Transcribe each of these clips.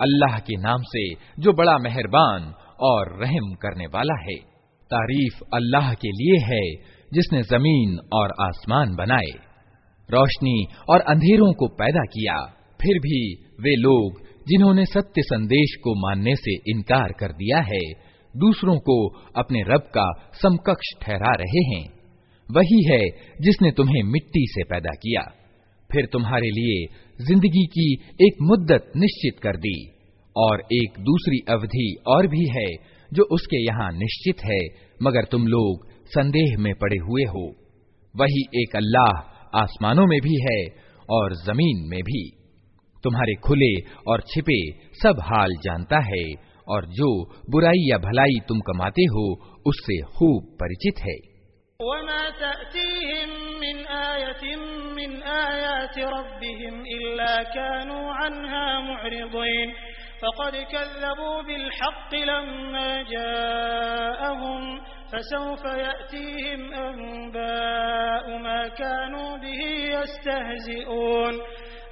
अल्लाह के नाम से जो बड़ा मेहरबान और रहम करने वाला है तारीफ अल्लाह के लिए है जिसने जमीन और आसमान बनाए रोशनी और अंधेरों को पैदा किया फिर भी वे लोग जिन्होंने सत्य संदेश को मानने से इनकार कर दिया है दूसरों को अपने रब का समकक्ष ठहरा रहे हैं। वही है जिसने तुम्हें मिट्टी से पैदा किया। फिर तुम्हारे लिए ज़िंदगी की एक मुद्दत निश्चित कर दी। और एक दूसरी अवधि और भी है जो उसके यहाँ निश्चित है, मगर तुम लोग संदेह में पड़े हुए हो। वही एक अल्लाह आसमानों में भी है और ज़मीन में भी। तुम्हारे खुले और छिपे सब हाल जानता है और जो बुराई या भलाई तुम कमाते हो उससे खूब परिचित है फ़क़द कज़्ज़बू बिल-हक़्क़ लम्मा जाअहुम फसौफ़ यअतीहिम अंबाउ मा कानू बिही यस्तहज़िऊन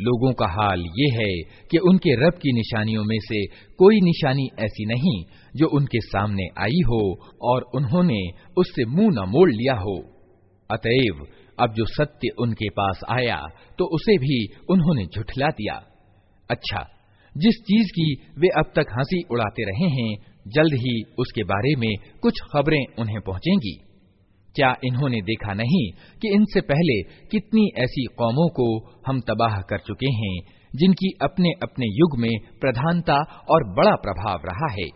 लोगों का हाल ये है कि उनके रब की निशानियों में से कोई निशानी ऐसी नहीं जो उनके सामने आई हो और उन्होंने उससे मुँह न मोड़ लिया हो। अतएव, अब जो सत्य उनके पास आया तो उसे भी उन्होंने झुठला दिया। अच्छा जिस चीज़ की वे अब तक हँसी उड़ाते रहे हैं, जल्द ही उसके बारे में कुछ खबरें उन्हें पहुंचेंगी। क्या इन्होंने देखा नहीं कि इनसे पहले कितनी ऐसी कौमों को हम तबाह कर चुके हैं, जिनकी अपने अपने युग में प्रधानता और बड़ा प्रभाव रहा है?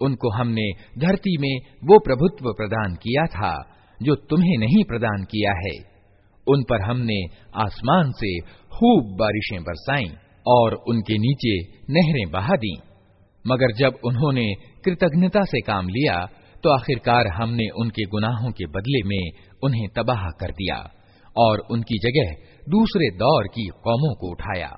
उनको हमने धरती में वो प्रभुत्व प्रदान किया था, जो तुम्हें नहीं प्रदान किया है। उन पर हमने आसमान से खूब बारिशें बरसाई और उनके नीचे नहरें बहा दी। मगर जब उन्होंने कृतज्ञता से काम लिया तो आखिरकार हमने उनके गुनाहों के बदले में उन्हें तबाह कर दिया और उनकी जगह दूसरे दौर की कौमों को उठाया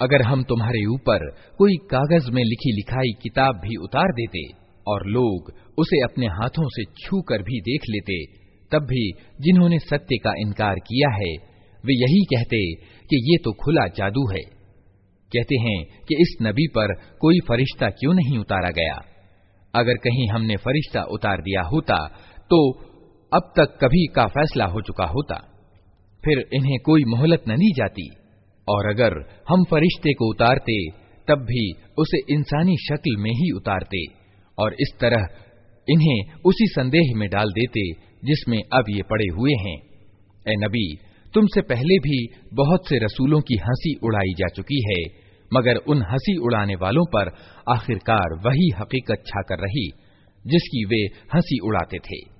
अगर हम तुम्हारे ऊपर कोई कागज़ में लिखी लिखाई किताब भी उतार देते और लोग उसे अपने हाथों से छू कर भी देख लेते, तब भी जिन्होंने सत्य का इनकार किया है, वे यही कहते कि ये तो खुला जादू है। कहते हैं कि इस नबी पर कोई फरिश्ता क्यों नहीं उतारा गया? अगर कहीं हमने फरिश्ता उतार दिया होता तो अब तक कभी का फैसला हो चुका होता। फिर इन्हें कोई मोहलत न दी जाती। और अगर हम फरिश्ते को उतारते, तब भी उसे इंसानी शक्ल में ही उतारते और इस तरह इन्हें उसी संदेह में डाल देते जिसमें अब ये पड़े हुए हैं। ए नबी, तुमसे पहले भी बहुत से रसूलों की हँसी उड़ाई जा चुकी है, मगर उन हँसी उड़ाने वालों पर आखिरकार वही हकीकत छाकर रही, जिसकी वे हँसी उड़ाते थे।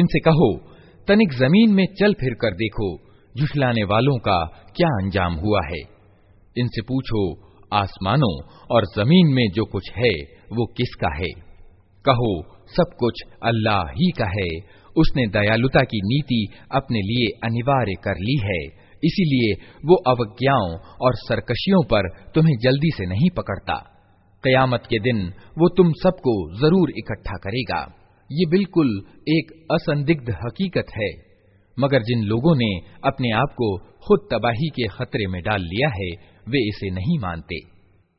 इनसे कहो तनिक जमीन में चल फिर कर देखो झुठलाने वालों का क्या अंजाम हुआ है? इनसे पूछो, आसमानों और ज़मीन में जो कुछ है, वो किसका है? कहो, सब कुछ अल्लाह ही का है। उसने दयालुता की नीति अपने लिए अनिवार्य कर ली है। इसीलिए वो अवज्ञाओं और सरकशियों पर तुम्हें जल्दी से नहीं पकड़ता। कयामत के दिन वो तुम सबको ज़रूर इकट्ठा करेगा। ये बिल्कुल एक असंदिग्ध हकीकत है। मगर जिन लोगों ने अपने आप को खुद तबाही के खतरे में डाल लिया है वे इसे नहीं मानते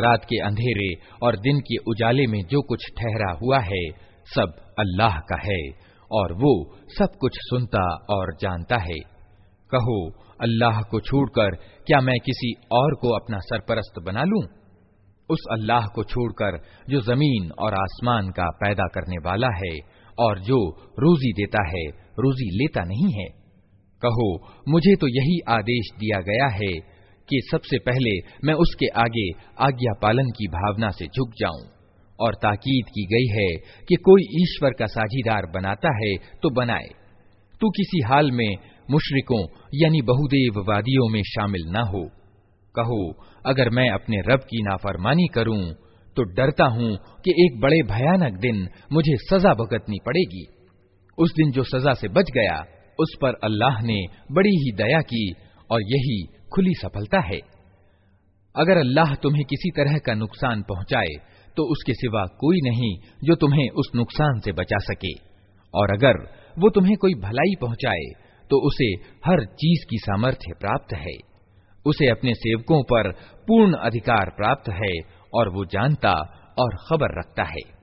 रात के अंधेरे और दिन के उजाले में जो कुछ ठहरा हुआ है सब अल्लाह का है और वो सब कुछ सुनता और जानता है। कहो, अल्लाह को छोड़कर क्या मैं किसी और को अपना सरपरस्त बना लूँ? उस अल्लाह को छोड़कर जो ज़मीन और आसमान का पैदा करने वाला है और जो रोजी देता है, रोजी लेता नहीं है। कहो, मुझे तो यही आदेश दिया गया है कि सबसे पहले मैं उसके आगे आज्ञा पालन की भावना से झुक जाऊँ। और ताकीद की गई है कि कोई ईश्वर का साझीदार बनाता है तो बनाए। तू किसी हाल में मुशरिकों, यानी बहुदेववादियों में शामिल न हो। कहो, अगर मैं अपने रब की नाफरमानी करूँ तो डरता हूँ कि एक बड़े भयानक दिन मुझे सजा भुगतनी पड़ेगी। उस दिन जो सजा से बच गया, उस पर अल्लाह ने बड़ी ही दया की और यही खुली सफलता है। अगर अल्लाह तुम्हें किसी तरह का नुकसान पहुँचाए तो उसके सिवा कोई नहीं जो तुम्हें उस नुकसान से बचा सके। और अगर वो तुम्हें कोई भलाई पहुँचाए तो उसे हर चीज़ की सामर्थ्य प्राप्त है। उसे अपने सेवकों पर पूर्ण अधिकार प्राप्त है और वो जानता और खबर रखता है।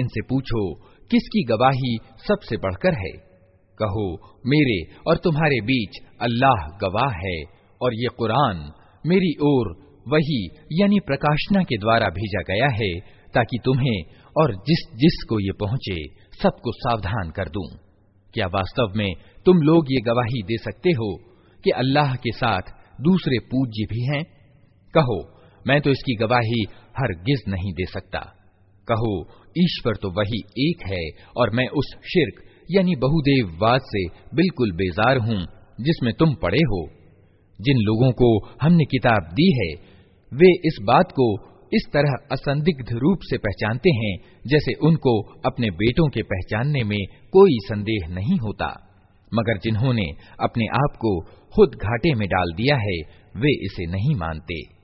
इनसे पूछो किसकी गवाही सबसे बढ़कर है कहो मेरे और तुम्हारे बीच अल्लाह गवाह है और ये कुरान मेरी ओर वही यानी प्रकाशना के द्वारा भेजा गया है ताकि तुम्हें और जिस जिस को ये पहुँचे, सबको सावधान कर दूँ। क्या वास्तव में तुम लोग ये गवाही दे सकते हो कि अल्लाह के साथ दूसरे पूज्य भी हैं? कहो, मैं तो इसकी गवाही हर गिज नहीं दे सकता। कहो, ईश्वर तो वही एक है और मैं उस शिरक, यानी बहुदेववाद से बिल्कुल बेजार हूँ, जिसमें तुम पड़े हो। जिन लोगों को हमने किताब दी है, वे इस बात को इस तरह असंदिग्ध रूप से पहचानते हैं, जैसे उनको अपने बेटों के पहचानने में कोई संदेह नहीं होता। मगर जिन्होंने अपने आप को खुद घाटे में डाल दिया है, वे इसे नहीं मानते।